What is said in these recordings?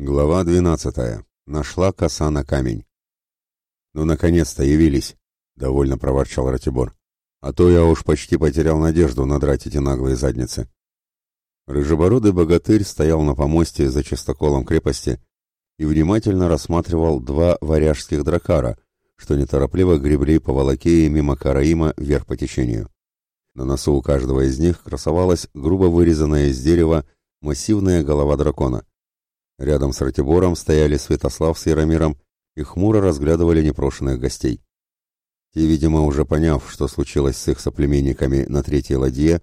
Глава 12. Нашла коса на камень. «Ну, наконец-то явились!» — довольно проворчал Ратибор. «А то я уж почти потерял надежду надрать эти наглые задницы». Рыжебородый богатырь стоял на помосте за частоколом крепости и внимательно рассматривал два варяжских дракара, что неторопливо гребли по Волокее мимо Караима вверх по течению. На носу у каждого из них красовалась грубо вырезанная из дерева массивная голова дракона, Рядом с Ратибором стояли Святослав с Яромиром и хмуро разглядывали непрошенных гостей. Те, видимо, уже поняв, что случилось с их соплеменниками на третьей ладье,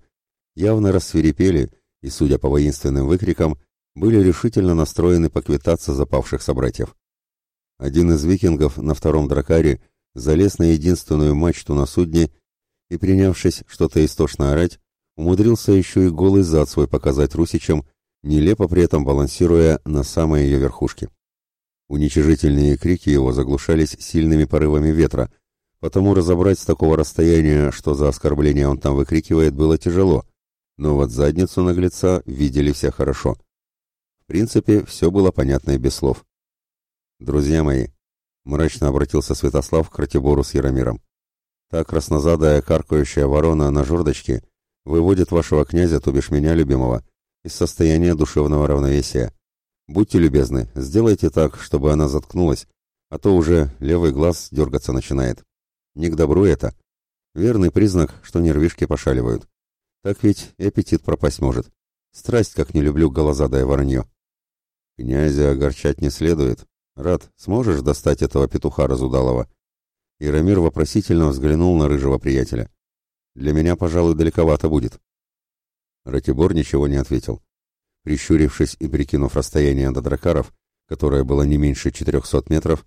явно рассверепели и, судя по воинственным выкрикам, были решительно настроены поквитаться за павших собратьев. Один из викингов на втором дракаре залез на единственную мачту на судне и, принявшись что-то истошно орать, умудрился еще и голый зад свой показать русичам нелепо при этом балансируя на самой ее верхушке. Уничижительные крики его заглушались сильными порывами ветра, потому разобрать с такого расстояния, что за оскорбление он там выкрикивает, было тяжело, но вот задницу наглеца видели все хорошо. В принципе, все было понятно и без слов. «Друзья мои», — мрачно обратился Святослав к Ратибору с Яромиром, — Так краснозадая каркающая ворона на жердочке выводит вашего князя, то бишь меня, любимого, — из состояния душевного равновесия. Будьте любезны, сделайте так, чтобы она заткнулась, а то уже левый глаз дергаться начинает. Не к добру это. Верный признак, что нервишки пошаливают. Так ведь аппетит пропасть может. Страсть, как не люблю голозадое воронье. Князя огорчать не следует. Рад, сможешь достать этого петуха разудалого? Ирамир вопросительно взглянул на рыжего приятеля. Для меня, пожалуй, далековато будет. Ратибор ничего не ответил. Прищурившись и прикинув расстояние до дракаров, которое было не меньше 400 метров,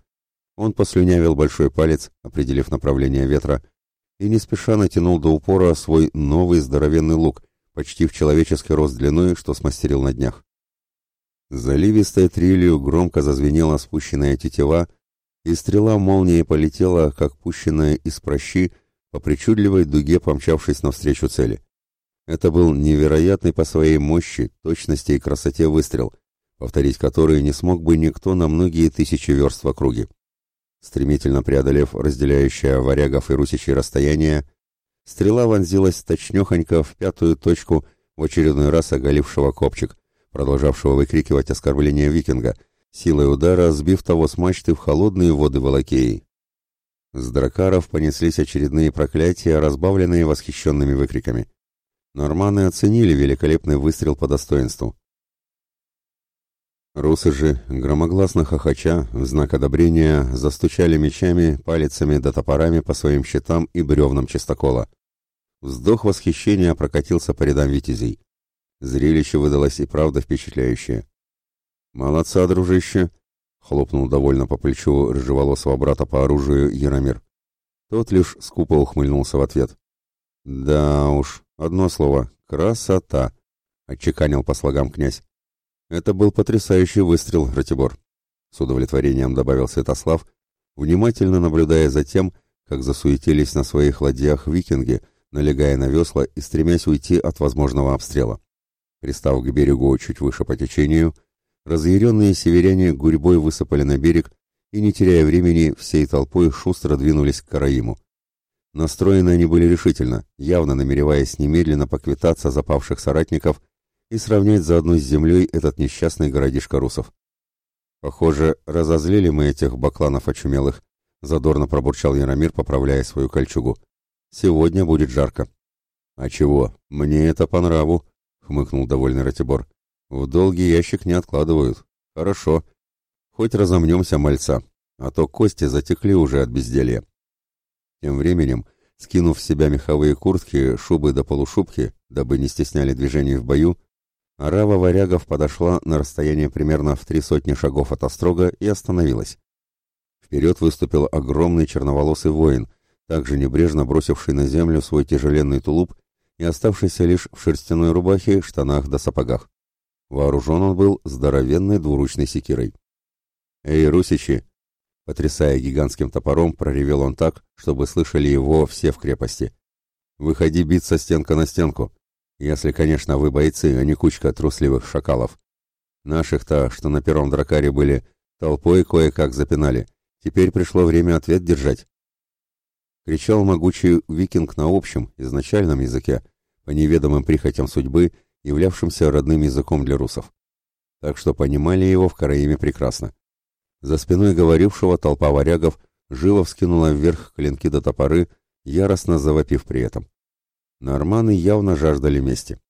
он послюнявил большой палец, определив направление ветра, и не спеша натянул до упора свой новый здоровенный лук, почти в человеческий рост длиной, что смастерил на днях. Заливистой трилью громко зазвенела спущенная тетива, и стрела молнии полетела, как пущенная из прощи, по причудливой дуге помчавшись навстречу цели. Это был невероятный по своей мощи, точности и красоте выстрел, повторить который не смог бы никто на многие тысячи верст в округе. Стремительно преодолев разделяющее варягов и русичей расстояние, стрела вонзилась точнёхонько в пятую точку в очередной раз оголившего копчик, продолжавшего выкрикивать оскорбление викинга, силой удара сбив того с мачты в холодные воды Волокеи. С дракаров понеслись очередные проклятия, разбавленные восхищенными выкриками. Норманы оценили великолепный выстрел по достоинству. Русы же, громогласно хохоча, в знак одобрения, застучали мечами, палицами да топорами по своим щитам и бревнам чистокола. Вздох восхищения прокатился по рядам витязей. Зрелище выдалось и правда впечатляющее. «Молодца, дружище!» — хлопнул довольно по плечу рыжеволосого брата по оружию Яромир. Тот лишь скупо ухмыльнулся в ответ. «Да уж, Одно слово — красота, — отчеканил по слогам князь. Это был потрясающий выстрел, Ратибор. С удовлетворением добавил Святослав, внимательно наблюдая за тем, как засуетились на своих ладьях викинги, налегая на весла и стремясь уйти от возможного обстрела. Пристав к берегу чуть выше по течению, разъяренные северяне гурьбой высыпали на берег и, не теряя времени, всей толпой шустро двинулись к Караиму. Настроены они были решительно, явно намереваясь немедленно поквитаться за павших соратников и сравнять заодно с землей этот несчастный городишко русов. «Похоже, разозлили мы этих бакланов очумелых», — задорно пробурчал Яромир, поправляя свою кольчугу. «Сегодня будет жарко». «А чего? Мне это по нраву», — хмыкнул довольный Ратибор. «В долгий ящик не откладывают. Хорошо. Хоть разомнемся мальца, а то кости затекли уже от безделья». Тем временем, скинув с себя меховые куртки, шубы до полушубки, дабы не стесняли движений в бою, арава варягов подошла на расстояние примерно в три сотни шагов от острога и остановилась. Вперед выступил огромный черноволосый воин, также небрежно бросивший на землю свой тяжеленный тулуп и оставшийся лишь в шерстяной рубахе, штанах да сапогах. Вооружен он был здоровенной двуручной секирой. «Эй, русичи!» Потрясая гигантским топором, проревел он так, чтобы слышали его все в крепости. «Выходи биться стенка на стенку, если, конечно, вы бойцы, а не кучка трусливых шакалов. Наших-то, что на первом дракаре были, толпой кое-как запинали. Теперь пришло время ответ держать». Кричал могучий викинг на общем, изначальном языке, по неведомым прихотям судьбы, являвшимся родным языком для русов. Так что понимали его в Караиме прекрасно. За спиной говорившего толпа варягов живо вскинула вверх клинки до топоры, яростно завопив при этом. Норманы явно жаждали мести.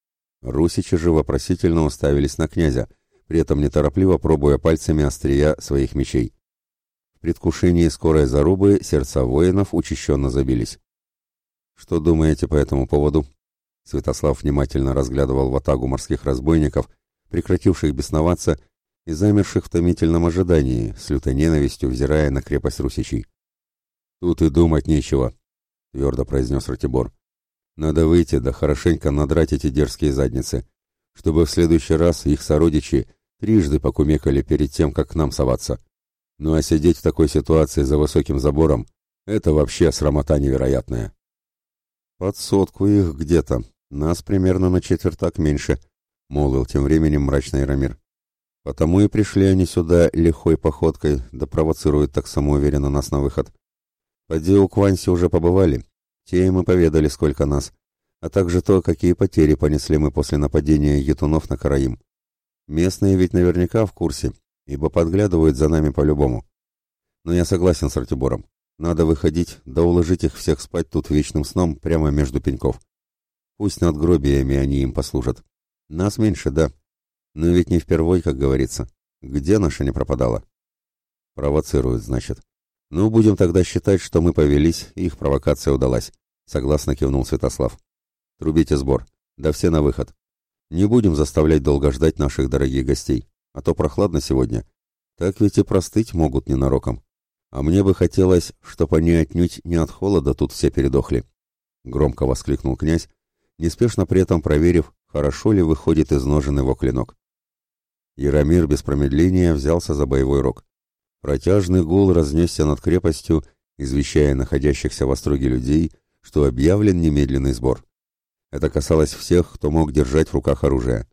Русичи же вопросительно уставились на князя, при этом неторопливо пробуя пальцами острия своих мечей. В предвкушении скорой зарубы сердца воинов учащенно забились. «Что думаете по этому поводу?» Святослав внимательно разглядывал ватагу морских разбойников, прекративших бесноваться и замерших в томительном ожидании, с лютой ненавистью взирая на крепость русичей. «Тут и думать нечего», — твердо произнес Ратибор. «Надо выйти да хорошенько надрать эти дерзкие задницы, чтобы в следующий раз их сородичи трижды покумекали перед тем, как к нам соваться. Ну а сидеть в такой ситуации за высоким забором — это вообще срамота невероятная». «Под сотку их где-то. Нас примерно на четвертак меньше», — молвил тем временем мрачный Рамир. Потому и пришли они сюда лихой походкой, да провоцируют так самоуверенно нас на выход. Поди у Кванси уже побывали, те им и поведали, сколько нас, а также то, какие потери понесли мы после нападения етунов на Караим. Местные ведь наверняка в курсе, ибо подглядывают за нами по-любому. Но я согласен с Артибором. Надо выходить, да уложить их всех спать тут вечным сном прямо между пеньков. Пусть над надгробиями они им послужат. Нас меньше, да, но ведь не впервой, как говорится. Где наша не пропадала? Провоцируют, значит. Ну, будем тогда считать, что мы повелись, и их провокация удалась. Согласно кивнул Святослав. Трубите сбор. Да все на выход. Не будем заставлять долго ждать наших дорогих гостей, а то прохладно сегодня. Так ведь и простыть могут ненароком. А мне бы хотелось, чтобы они отнюдь не от холода тут все передохли. Громко воскликнул князь, неспешно при этом проверив, хорошо ли выходит из ножен его клинок. Яромир без промедления взялся за боевой рог. Протяжный гул разнесся над крепостью, извещая находящихся в остроге людей, что объявлен немедленный сбор. Это касалось всех, кто мог держать в руках оружие.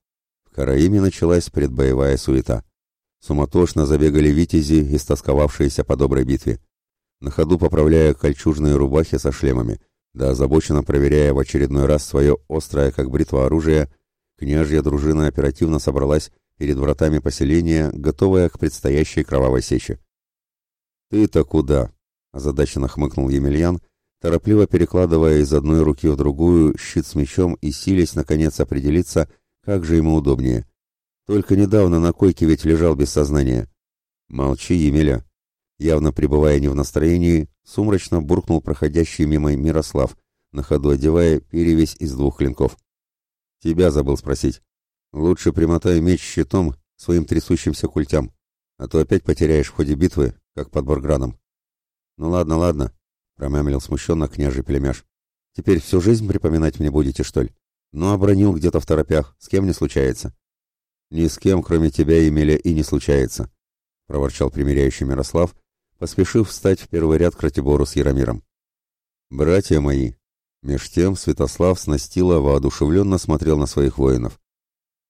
В Караиме началась предбоевая суета. Суматошно забегали витязи, истосковавшиеся по доброй битве. На ходу поправляя кольчужные рубахи со шлемами, да озабоченно проверяя в очередной раз свое острое, как бритва, оружие, княжья дружина оперативно собралась перед вратами поселения, готовая к предстоящей кровавой сече. «Ты-то куда?» – озадаченно хмыкнул Емельян, торопливо перекладывая из одной руки в другую щит с мечом и силясь, наконец, определиться, как же ему удобнее. Только недавно на койке ведь лежал без сознания. «Молчи, Емеля!» Явно пребывая не в настроении, сумрачно буркнул проходящий мимо Мирослав, на ходу одевая перевесь из двух клинков. «Тебя забыл спросить». Лучше примотай меч щитом своим трясущимся культям, а то опять потеряешь в ходе битвы, как под Борграном. Ну ладно, ладно, промямлил смущенно княжий племяш. Теперь всю жизнь припоминать мне будете, что ли? Ну, обронил где-то в торопях, с кем не случается. Ни с кем, кроме тебя, Емеля, и не случается, проворчал примиряющий Мирослав, поспешив встать в первый ряд к Ратибору с Яромиром. «Братья мои!» Меж тем Святослав снастила воодушевленно смотрел на своих воинов.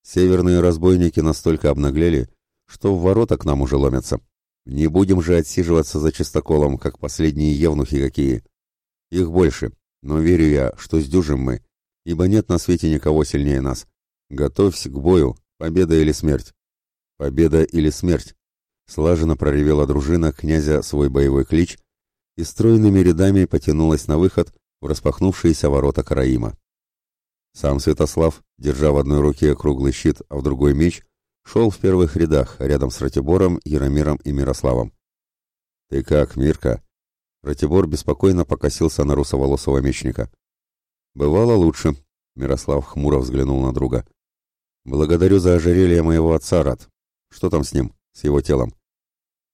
Северные разбойники настолько обнаглели, что в ворота к нам уже ломятся. Не будем же отсиживаться за чистоколом, как последние евнухи какие. Их больше, но верю я, что сдюжим мы, ибо нет на свете никого сильнее нас. Готовься к бою, победа или смерть. Победа или смерть. Слаженно проревела дружина князя свой боевой клич и стройными рядами потянулась на выход в распахнувшиеся ворота Караима. Сам Святослав, держа в одной руке круглый щит, а в другой меч, шел в первых рядах, рядом с Ратибором, Яромиром и Мирославом. «Ты как, Мирка?» Ратибор беспокойно покосился на русоволосого мечника. «Бывало лучше», — Мирослав хмуро взглянул на друга. «Благодарю за ожерелье моего отца, Рат. Что там с ним, с его телом?»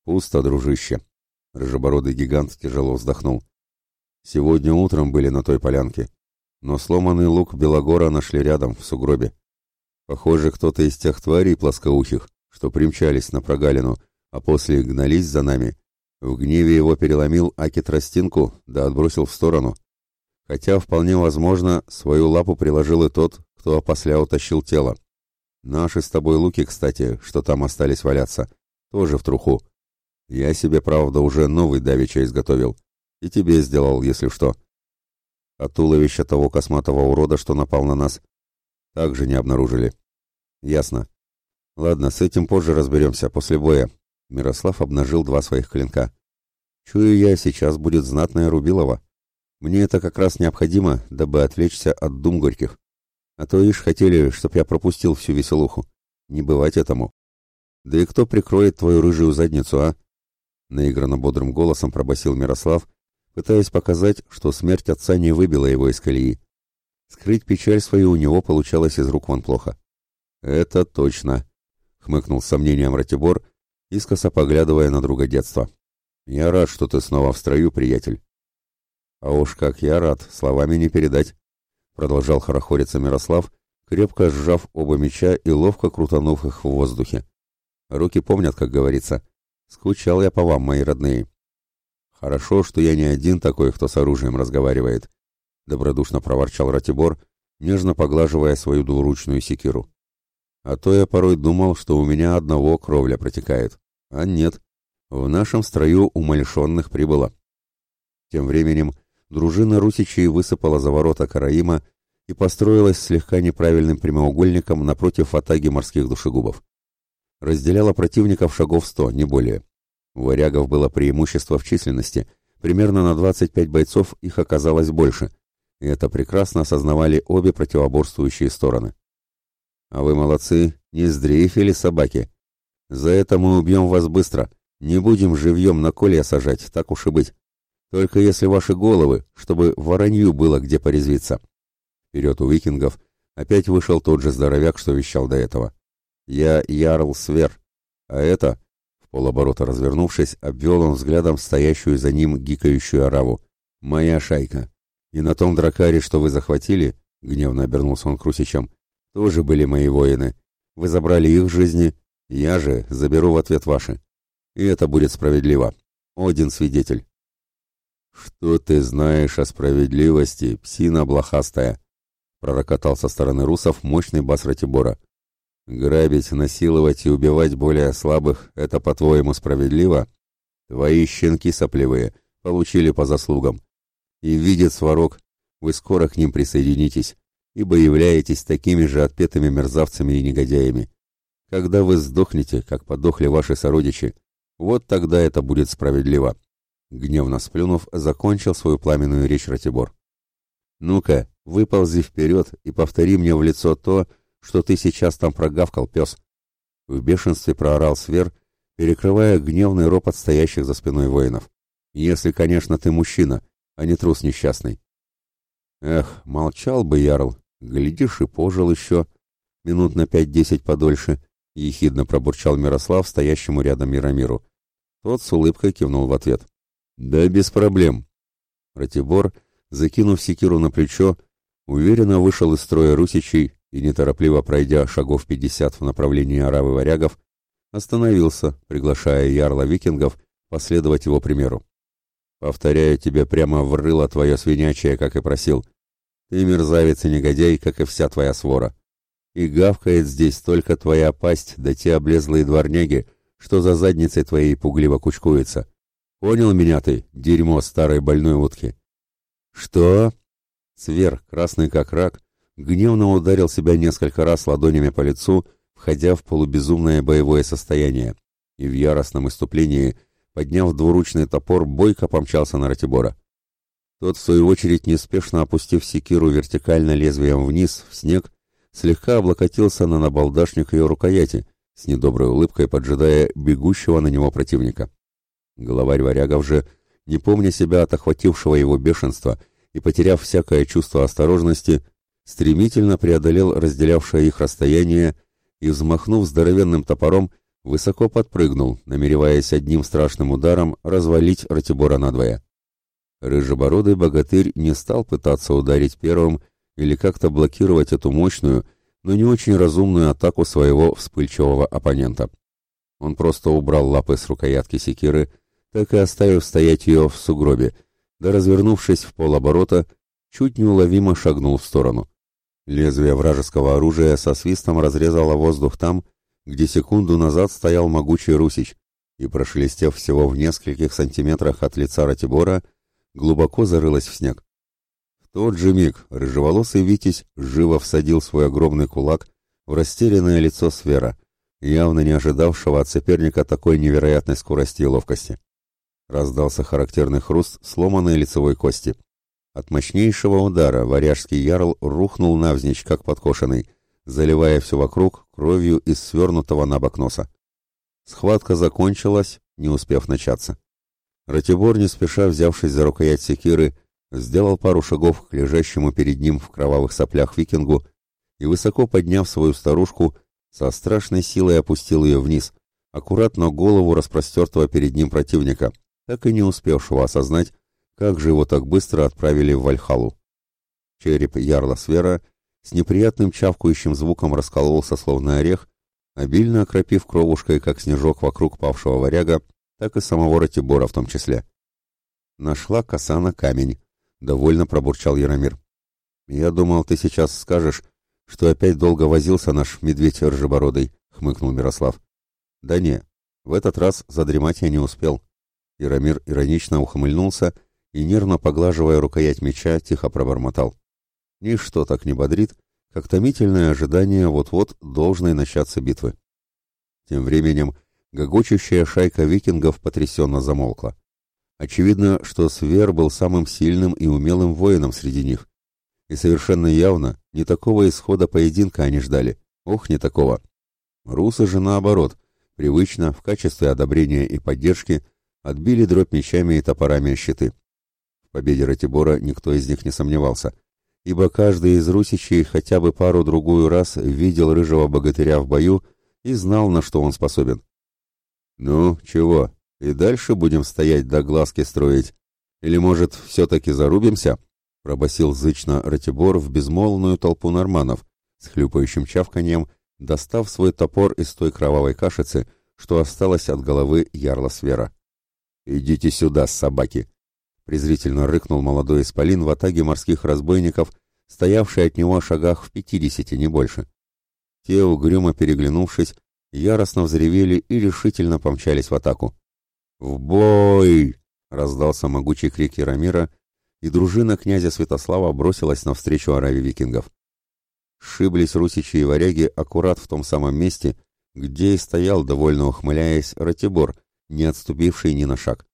«Пусто, дружище», — рыжебородый гигант тяжело вздохнул. «Сегодня утром были на той полянке но сломанный лук Белогора нашли рядом, в сугробе. Похоже, кто-то из тех тварей плоскоухих, что примчались на прогалину, а после гнались за нами. В гневе его переломил Аки тростинку, да отбросил в сторону. Хотя, вполне возможно, свою лапу приложил и тот, кто опосля утащил тело. Наши с тобой луки, кстати, что там остались валяться, тоже в труху. Я себе, правда, уже новый давеча изготовил. И тебе сделал, если что. — а туловище того косматого урода, что напал на нас, также не обнаружили. Ясно. Ладно, с этим позже разберемся, после боя. Мирослав обнажил два своих клинка. Чую я, сейчас будет знатное Рубилова. Мне это как раз необходимо, дабы отвлечься от дум горьких. А то ишь хотели, чтоб я пропустил всю веселуху. Не бывать этому. Да и кто прикроет твою рыжую задницу, а? Наигранно бодрым голосом пробасил Мирослав, — пытаясь показать, что смерть отца не выбила его из колеи. Скрыть печаль свою у него получалось из рук вон плохо. «Это точно», — хмыкнул с сомнением Ратибор, искоса поглядывая на друга детства. «Я рад, что ты снова в строю, приятель». «А уж как я рад, словами не передать», — продолжал хорохориться Мирослав, крепко сжав оба меча и ловко крутанув их в воздухе. «Руки помнят, как говорится. Скучал я по вам, мои родные». «Хорошо, что я не один такой, кто с оружием разговаривает», — добродушно проворчал Ратибор, нежно поглаживая свою двуручную секиру. «А то я порой думал, что у меня одного кровля протекает. А нет, в нашем строю умалишенных прибыло». Тем временем дружина Русичей высыпала за ворота Караима и построилась слегка неправильным прямоугольником напротив атаги морских душегубов. Разделяла противников шагов сто, не более. У варягов было преимущество в численности, примерно на 25 бойцов их оказалось больше, и это прекрасно осознавали обе противоборствующие стороны. «А вы молодцы, не сдрейфили собаки. За это мы убьем вас быстро, не будем живьем на коле сажать, так уж и быть. Только если ваши головы, чтобы воронью было где порезвиться». Вперед у викингов опять вышел тот же здоровяк, что вещал до этого. «Я Ярл Свер, а это полоборота развернувшись, обвел он взглядом стоящую за ним гикающую ораву. «Моя шайка. И на том дракаре, что вы захватили, — гневно обернулся он к русичам, — тоже были мои воины. Вы забрали их жизни, я же заберу в ответ ваши. И это будет справедливо. Один свидетель». «Что ты знаешь о справедливости, псина блохастая?» — пророкотал со стороны русов мощный бас Ратибора. — Грабить, насиловать и убивать более слабых — это, по-твоему, справедливо? Твои щенки сопливые получили по заслугам. И видит сварог, вы скоро к ним присоединитесь, ибо являетесь такими же отпетыми мерзавцами и негодяями. Когда вы сдохнете, как подохли ваши сородичи, вот тогда это будет справедливо. Гневно сплюнув, закончил свою пламенную речь Ратибор. «Ну-ка, выползи вперед и повтори мне в лицо то, что что ты сейчас там прогавкал, пес!» В бешенстве проорал Свер, перекрывая гневный ропот стоящих за спиной воинов. «Если, конечно, ты мужчина, а не трус несчастный!» «Эх, молчал бы, Ярл, глядишь и пожил еще, минут на пять-десять подольше!» — ехидно пробурчал Мирослав стоящему рядом Миромиру. Тот с улыбкой кивнул в ответ. «Да без проблем!» Ратибор, закинув секиру на плечо, уверенно вышел из строя русичей, и, неторопливо пройдя шагов пятьдесят в направлении аравы варягов, остановился, приглашая ярла викингов последовать его примеру. «Повторяю тебе прямо в рыло твое свинячее, как и просил. Ты мерзавец и негодяй, как и вся твоя свора. И гавкает здесь только твоя пасть, да те облезлые дворняги, что за задницей твоей пугливо кучкуется. Понял меня ты, дерьмо старой больной утки?» «Что?» Сверх, красный как рак, гневно ударил себя несколько раз ладонями по лицу, входя в полубезумное боевое состояние, и в яростном иступлении, подняв двуручный топор, бойко помчался на Ратибора. Тот, в свою очередь, неспешно опустив секиру вертикально лезвием вниз, в снег, слегка облокотился на набалдашник ее рукояти, с недоброй улыбкой поджидая бегущего на него противника. Главарь варягов же, не помня себя от охватившего его бешенства и потеряв всякое чувство осторожности, стремительно преодолел разделявшее их расстояние и, взмахнув здоровенным топором, высоко подпрыгнул, намереваясь одним страшным ударом развалить Ратибора надвое. Рыжебородый богатырь не стал пытаться ударить первым или как-то блокировать эту мощную, но не очень разумную атаку своего вспыльчивого оппонента. Он просто убрал лапы с рукоятки секиры, так и оставив стоять ее в сугробе, да развернувшись в полоборота, чуть неуловимо шагнул в сторону. Лезвие вражеского оружия со свистом разрезало воздух там, где секунду назад стоял могучий русич, и, прошелестев всего в нескольких сантиметрах от лица Ратибора, глубоко зарылось в снег. В тот же миг рыжеволосый Витязь живо всадил свой огромный кулак в растерянное лицо Свера, явно не ожидавшего от соперника такой невероятной скорости и ловкости. Раздался характерный хруст сломанной лицевой кости — от мощнейшего удара варяжский ярл рухнул навзничь, как подкошенный, заливая все вокруг кровью из свернутого на бок носа. Схватка закончилась, не успев начаться. Ратибор, не спеша взявшись за рукоять секиры, сделал пару шагов к лежащему перед ним в кровавых соплях викингу и, высоко подняв свою старушку, со страшной силой опустил ее вниз, аккуратно голову распростертого перед ним противника, так и не успевшего осознать, как же его так быстро отправили в Вальхалу? Череп ярла Свера с неприятным чавкающим звуком раскололся, словно орех, обильно окропив кровушкой как снежок вокруг павшего варяга, так и самого Ратибора в том числе. «Нашла коса на камень», — довольно пробурчал Яромир. «Я думал, ты сейчас скажешь, что опять долго возился наш медведь ржебородый», — хмыкнул Мирослав. «Да не, в этот раз задремать я не успел». Яромир иронично ухмыльнулся и, нервно поглаживая рукоять меча, тихо пробормотал. Ничто так не бодрит, как томительное ожидание вот-вот должной начаться битвы. Тем временем гогочущая шайка викингов потрясенно замолкла. Очевидно, что Свер был самым сильным и умелым воином среди них. И совершенно явно не такого исхода поединка они ждали. Ох, не такого. Русы же наоборот, привычно, в качестве одобрения и поддержки, отбили дробь мечами и топорами щиты победе Ратибора никто из них не сомневался, ибо каждый из русичей хотя бы пару-другую раз видел рыжего богатыря в бою и знал, на что он способен. «Ну, чего, и дальше будем стоять до да глазки строить? Или, может, все-таки зарубимся?» — пробасил зычно Ратибор в безмолвную толпу норманов, с хлюпающим чавканьем, достав свой топор из той кровавой кашицы, что осталось от головы ярла Свера. «Идите сюда, собаки!» — презрительно рыкнул молодой исполин в атаге морских разбойников, стоявший от него в шагах в пятидесяти, не больше. Те, угрюмо переглянувшись, яростно взревели и решительно помчались в атаку. «В бой!» — раздался могучий крик Яромира, и дружина князя Святослава бросилась навстречу Аравии викингов. Шиблись русичи и варяги аккурат в том самом месте, где и стоял, довольно ухмыляясь, Ратибор, не отступивший ни на шаг.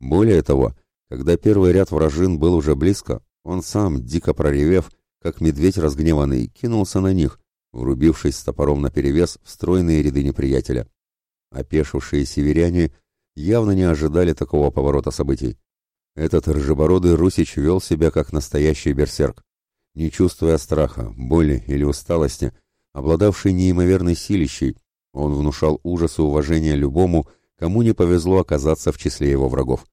Более того, когда первый ряд вражин был уже близко, он сам, дико проревев, как медведь разгневанный, кинулся на них, врубившись с топором наперевес в стройные ряды неприятеля. Опешившие северяне явно не ожидали такого поворота событий. Этот рыжебородый русич вел себя как настоящий берсерк. Не чувствуя страха, боли или усталости, обладавший неимоверной силищей, он внушал ужас и уважение любому, кому не повезло оказаться в числе его врагов.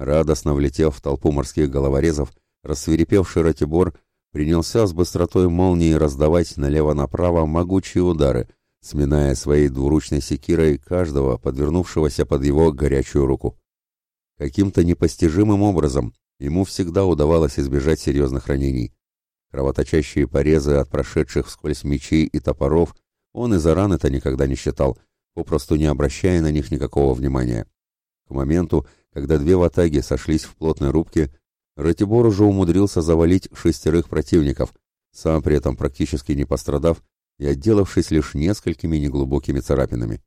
Радостно влетев в толпу морских головорезов, рассверепевший Ратибор принялся с быстротой молнии раздавать налево-направо могучие удары, сминая своей двуручной секирой каждого, подвернувшегося под его горячую руку. Каким-то непостижимым образом ему всегда удавалось избежать серьезных ранений. Кровоточащие порезы от прошедших вскользь мечей и топоров он и за раны-то никогда не считал, попросту не обращая на них никакого внимания. К моменту, когда две ватаги сошлись в плотной рубке, Ратибор уже умудрился завалить шестерых противников, сам при этом практически не пострадав и отделавшись лишь несколькими неглубокими царапинами.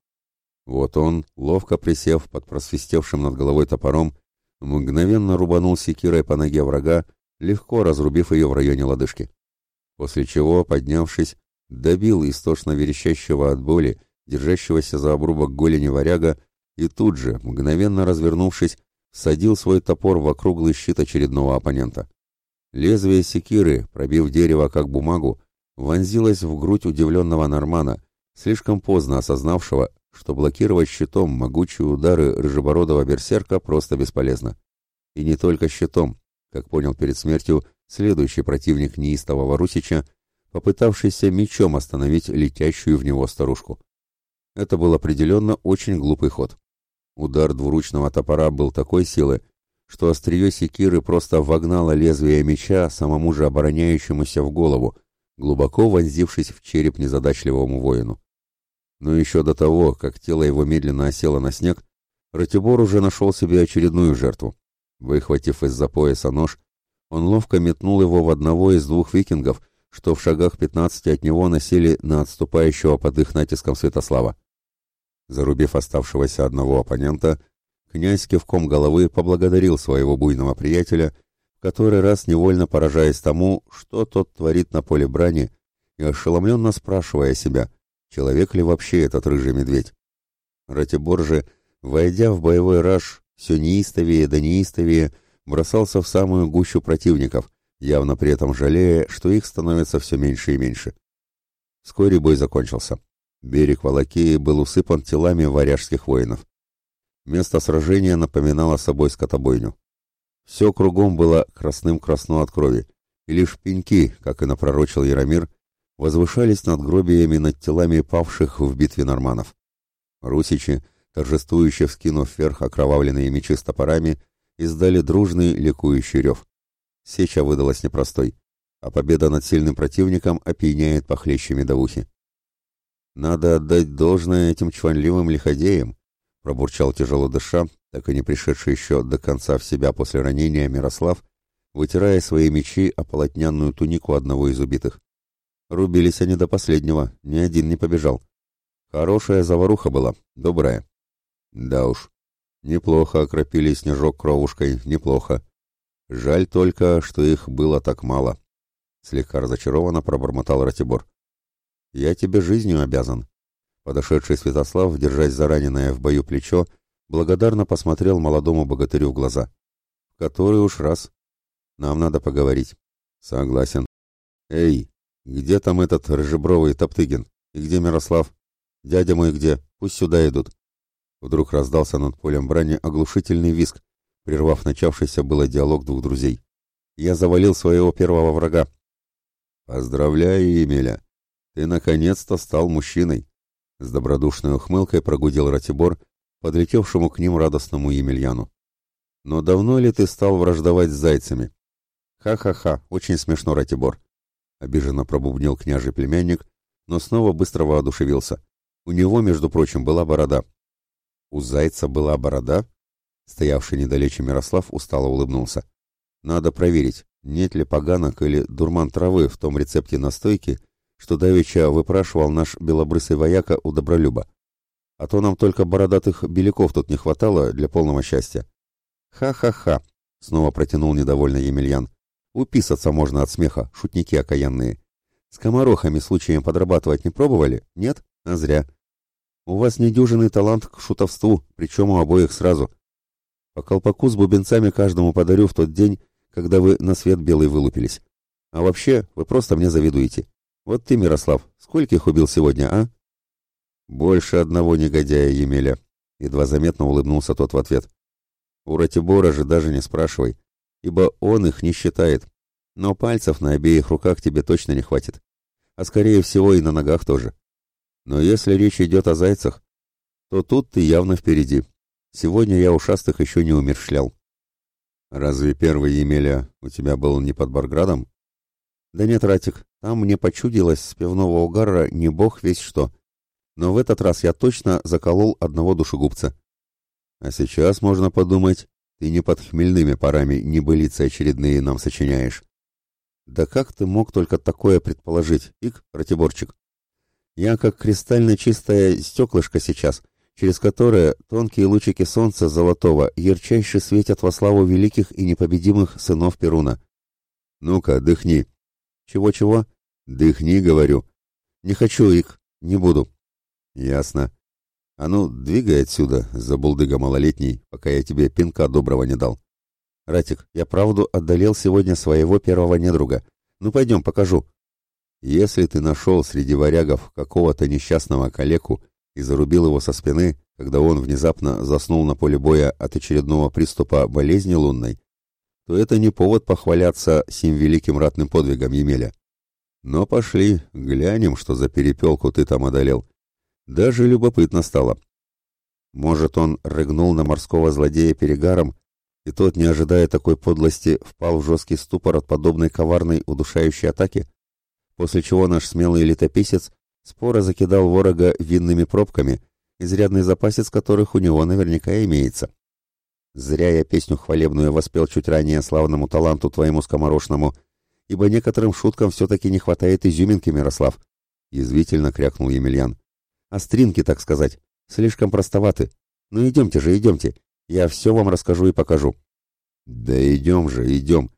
Вот он, ловко присев под просвистевшим над головой топором, мгновенно рубанул секирой по ноге врага, легко разрубив ее в районе лодыжки. После чего, поднявшись, добил истошно верещащего от боли, держащегося за обрубок голени варяга, и тут же, мгновенно развернувшись, садил свой топор в округлый щит очередного оппонента. Лезвие секиры, пробив дерево как бумагу, вонзилось в грудь удивленного Нормана, слишком поздно осознавшего, что блокировать щитом могучие удары рыжебородого берсерка просто бесполезно. И не только щитом, как понял перед смертью следующий противник неистового Русича, попытавшийся мечом остановить летящую в него старушку. Это был определенно очень глупый ход. Удар двуручного топора был такой силы, что острие секиры просто вогнало лезвие меча самому же обороняющемуся в голову, глубоко вонзившись в череп незадачливому воину. Но еще до того, как тело его медленно осело на снег, Ратибор уже нашел себе очередную жертву. Выхватив из-за пояса нож, он ловко метнул его в одного из двух викингов, что в шагах 15 от него носили на отступающего под их натиском Святослава. Зарубив оставшегося одного оппонента, князь кивком головы поблагодарил своего буйного приятеля, который раз невольно поражаясь тому, что тот творит на поле брани, и ошеломленно спрашивая себя, человек ли вообще этот рыжий медведь. Ратибор же, войдя в боевой раж, все неистовее да неистовее бросался в самую гущу противников, явно при этом жалея, что их становится все меньше и меньше. Вскоре бой закончился. Берег Валакии был усыпан телами варяжских воинов. Место сражения напоминало собой скотобойню. Все кругом было красным-красно от крови, и лишь пеньки, как и напророчил Яромир, возвышались над гробиями над телами павших в битве норманов. Русичи, торжествующе вскинув вверх окровавленные мечи с топорами, издали дружный ликующий рев. Сеча выдалась непростой, а победа над сильным противником опьяняет похлеще медовухи. «Надо отдать должное этим чванливым лиходеям», — пробурчал тяжело дыша, так и не пришедший еще до конца в себя после ранения Мирослав, вытирая свои мечи о полотняную тунику одного из убитых. Рубились они до последнего, ни один не побежал. Хорошая заваруха была, добрая. Да уж, неплохо окропили снежок кровушкой, неплохо. Жаль только, что их было так мало. Слегка разочарованно пробормотал Ратибор. Я тебе жизнью обязан. Подошедший Святослав, держась за раненое в бою плечо, благодарно посмотрел молодому богатырю в глаза. В который уж раз. Нам надо поговорить. Согласен. Эй, где там этот рыжебровый Топтыгин? И где Мирослав? Дядя мой где? Пусть сюда идут. Вдруг раздался над полем брани оглушительный виск, прервав начавшийся было диалог двух друзей. Я завалил своего первого врага. «Поздравляю, Емеля, Ты наконец-то стал мужчиной!» С добродушной ухмылкой прогудел Ратибор, подлетевшему к ним радостному Емельяну. «Но давно ли ты стал враждовать с зайцами?» «Ха-ха-ха, очень смешно, Ратибор!» Обиженно пробубнил княжий племянник, но снова быстро воодушевился. У него, между прочим, была борода. «У зайца была борода?» Стоявший недалече Мирослав устало улыбнулся. «Надо проверить, нет ли поганок или дурман травы в том рецепте настойки, что давеча выпрашивал наш белобрысый вояка у Добролюба. А то нам только бородатых беляков тут не хватало для полного счастья». «Ха-ха-ха», — снова протянул недовольно Емельян. «Уписаться можно от смеха, шутники окаянные. С комарохами случаем подрабатывать не пробовали? Нет? А зря. У вас недюжинный талант к шутовству, причем у обоих сразу. По колпаку с бубенцами каждому подарю в тот день, когда вы на свет белый вылупились. А вообще, вы просто мне завидуете. Вот ты, Мирослав, скольких убил сегодня, а? Больше одного негодяя, Емеля. Едва заметно улыбнулся тот в ответ. У Ратибора же даже не спрашивай, ибо он их не считает. Но пальцев на обеих руках тебе точно не хватит. А скорее всего и на ногах тоже. Но если речь идет о зайцах, то тут ты явно впереди. Сегодня я ушастых еще не умершлял. Разве первый Емеля у тебя был не под Барградом? Да нет, Ратик, там мне почудилось с пивного угара не бог весь что. Но в этот раз я точно заколол одного душегубца. А сейчас, можно подумать, ты не под хмельными парами небылицы очередные нам сочиняешь. Да как ты мог только такое предположить, Ик, протиборчик? Я как кристально чистое стеклышко сейчас — через которое тонкие лучики солнца золотого ярчайше светят во славу великих и непобедимых сынов Перуна. «Ну-ка, дыхни!» «Чего-чего?» «Дыхни, говорю!» «Не хочу, их, не буду!» «Ясно. А ну, двигай отсюда, забулдыга малолетний, пока я тебе пинка доброго не дал!» «Ратик, я правду отдалел сегодня своего первого недруга. Ну, пойдем, покажу!» «Если ты нашел среди варягов какого-то несчастного калеку, — и зарубил его со спины, когда он внезапно заснул на поле боя от очередного приступа болезни лунной, то это не повод похваляться сим великим ратным подвигом Емеля. Но пошли, глянем, что за перепелку ты там одолел. Даже любопытно стало. Может, он рыгнул на морского злодея перегаром, и тот, не ожидая такой подлости, впал в жесткий ступор от подобной коварной удушающей атаки, после чего наш смелый летописец Спора закидал ворога винными пробками, изрядный запасец которых у него наверняка имеется. Зря я песню хвалебную воспел чуть ранее славному таланту твоему скоморошному, ибо некоторым шуткам все-таки не хватает изюминки, Мирослав. Язвительно крякнул Емельян. «А Остринки, так сказать, слишком простоваты. Ну идемте же, идемте. Я все вам расскажу и покажу. Да идем же, идем.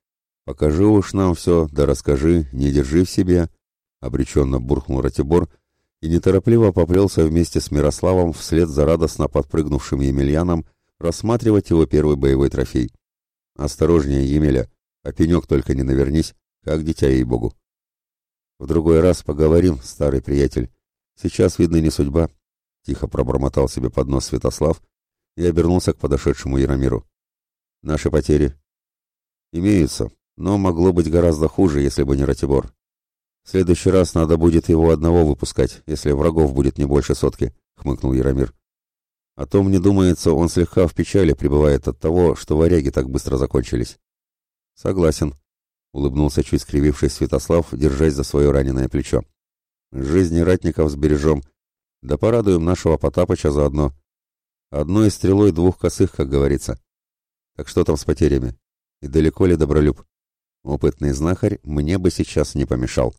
Покажи уж нам все, да расскажи, не держи в себе, — обреченно буркнул Ратибор и неторопливо поплелся вместе с Мирославом вслед за радостно подпрыгнувшим Емельяном рассматривать его первый боевой трофей. «Осторожнее, Емеля, а пенек только не навернись, как дитя ей-богу». «В другой раз поговорим, старый приятель. Сейчас, видно, не судьба», — тихо пробормотал себе под нос Святослав и обернулся к подошедшему Яромиру. «Наши потери?» «Имеются, но могло быть гораздо хуже, если бы не Ратибор. В следующий раз надо будет его одного выпускать, если врагов будет не больше сотки, хмыкнул Яромир. А О том не думается, он слегка в печали пребывает от того, что варяги так быстро закончились. Согласен, улыбнулся чуть скривившись Святослав, держась за свое раненное плечо. Жизни ратников сбережем, да порадуем нашего Потапыча заодно. Одной стрелой двух косых, как говорится. Так что там с потерями? И далеко ли добролюб? Опытный знахарь мне бы сейчас не помешал.